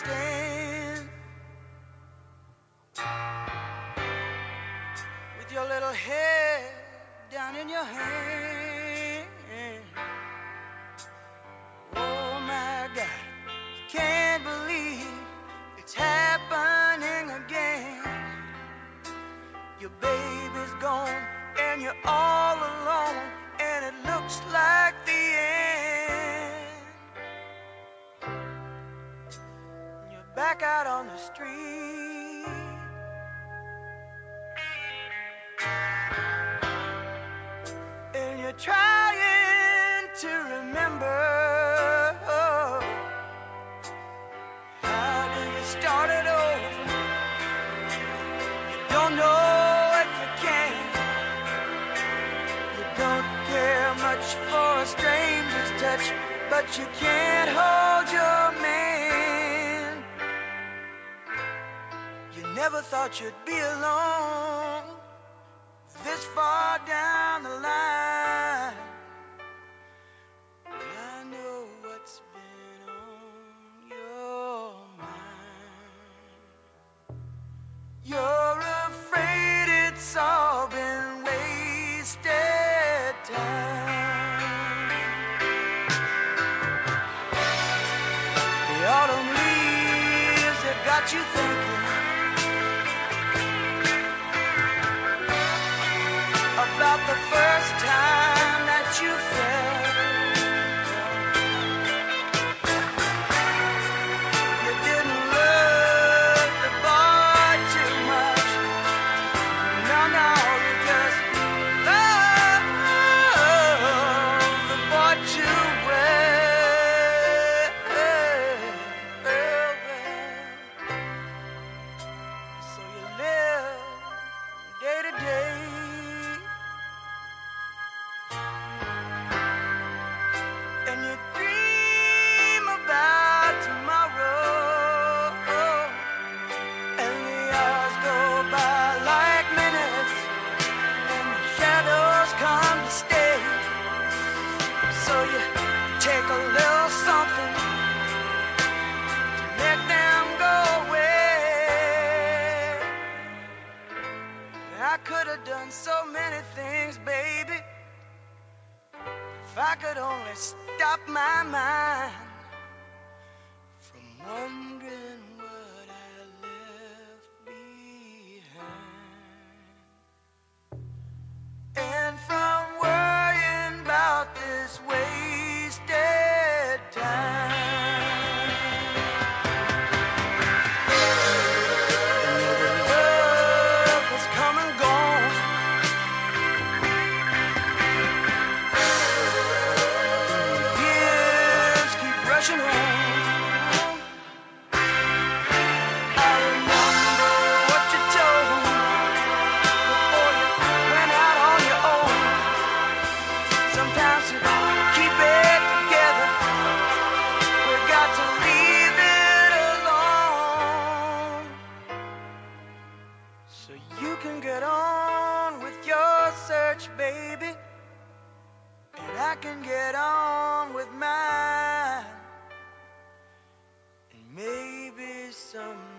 with your little head down in your hand. On the street. And you're trying to remember how do you start it over? You don't know if you can. You don't care much for a stranger's touch, but you can't hold your You never thought you'd be alone this far down the line. I know what's been on your mind. You're afraid it's all been wasted time. The autumn leaves have got you thinking So you take a little something to make them go away. I could have done so many things, baby. If I could only stop my mind you keep it together. We got to leave it alone. So you can get on with your search, baby. And I can get on with